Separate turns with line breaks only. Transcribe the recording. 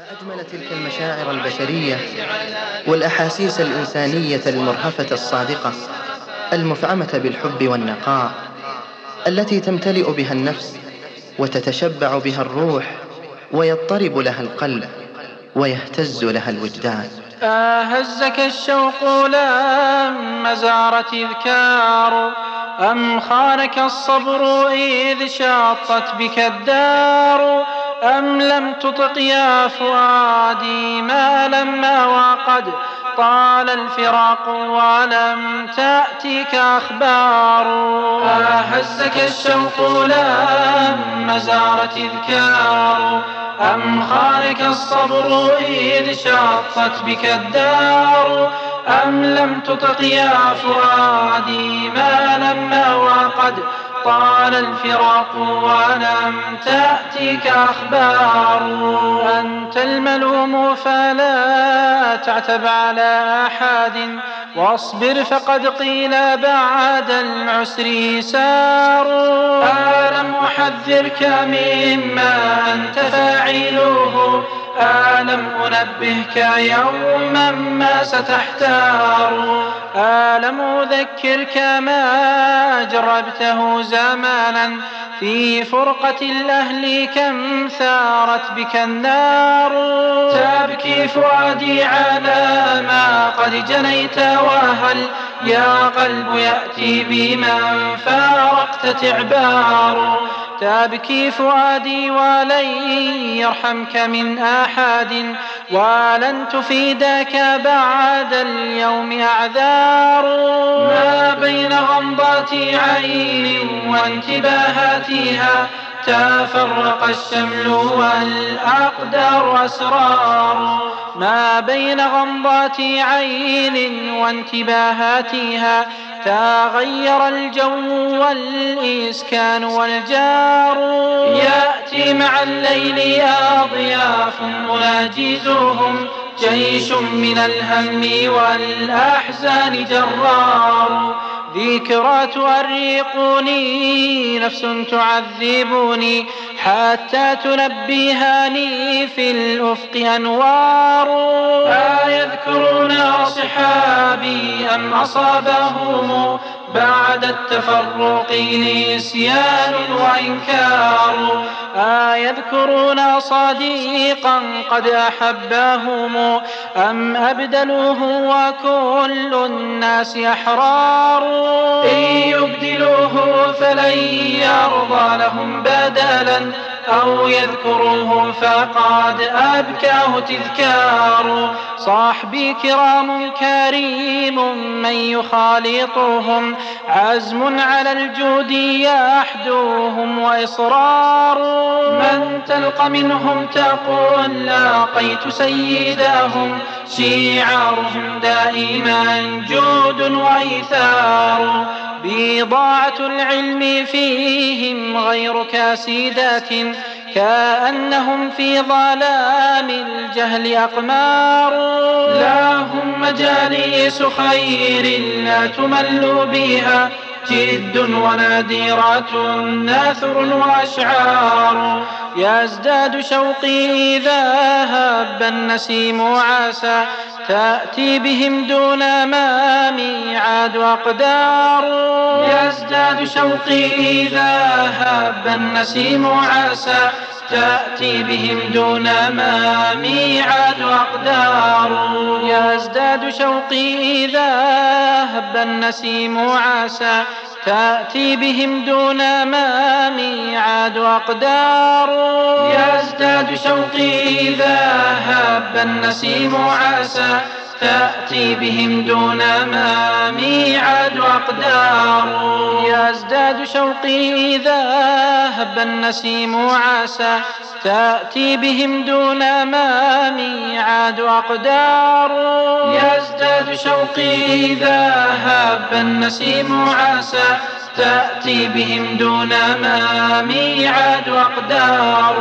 أجمل تلك المشاعر البشرية والأحاسيس الإنسانية المرهفة الصادقة المفعمة بالحب والنقاء التي تمتلئ بها النفس وتتشبع بها الروح ويضطرب لها القلب ويهتز لها الوجدان.
أهزك الشوق لما زارت إذكار أم خانك الصبر إذ شاطت بك الدار؟ أم لم تطق يا فؤادي ما لما وقد طال الفراق ولم تأتيك أخبار. أهزك الشوق لما زارت إذكار أم خانك الصبر إذ شاطت بك الدار. أم لم تطق يا فؤادي ما لما وقد طال الفراق ولم تأتيك أخبار. أنت الملوم فلا تعتب على أحد. واصبر فقد قيل بعد العسر يسار ألم أحذرك مما أنت فاعله؟ ألم أنبهك يوما ما ستحتار؟ ألم أذكرك ما جربته زمانا في فرقة الأهل كم ثارت بك النار. تبكي فؤادي على ما قد جنيت وهل يا قلب يأتي بمن فارقت تعبار. تبكي فؤادي ولن يرحمك من أحد. ولن تفيدك بعد اليوم أعذار ما بين غمضات عين وانتباهاتها تفرق الشمل والأقدار أسرار ما بين غمضات عين وانتباهاتها تغير الجو والإسكان والجار. يأتي مع الليل أضياف مناجزهم جيش من الهم والأحزان جرار. ذكرى تؤرقني نفس تعذبني حتى تنبهني في الأفق أنوار. أيذكرون أصحابي أم أصابهم بعد التفرق نسيان وإنكار؟ أيذكرون صديقا قد أحبهم أم أبدلوه وكل الناس أحرار؟ إن يبدلوه فلن يرضى لهم بدلا أو يذكروه فقد أبكاه تذكار. صاحبي كرام كريم من يخالطهم عزم على الجود يحدوهم وإصرار. من تلقى منهم تقول لاقيت سيدهم شعارهم دائما جود وإيثار. بضاعة العلم فيهم غير كاسدات كأنهم في ظلام الجهل أقمار. لا هم مجاليس خير لا تمل بها. جد ونادرات ناثر وأشعار. يزداد شوقي إذا هب النسيم عسى. تأتي بهم دون ما ميعاد أقدار. يزداد شوقي إذا هب النسيم عسى. تأتي بهم دون ما ميعاد أقدار. يزداد شوقي إذا النسيم عسى. تأتي بهم دون ما ميعاد أقدار يزداد شوقي إذا هب النسيم عسى. تأتي بهم دون ما ميعاد أقدار. يزداد شوقي إذا هب النسيم عسى. تأتي بهم دون ما ميعاد أقدار. يزداد شوقي إذا هب النسيم عسى. تأتي بهم دون ما ميعاد أقدار.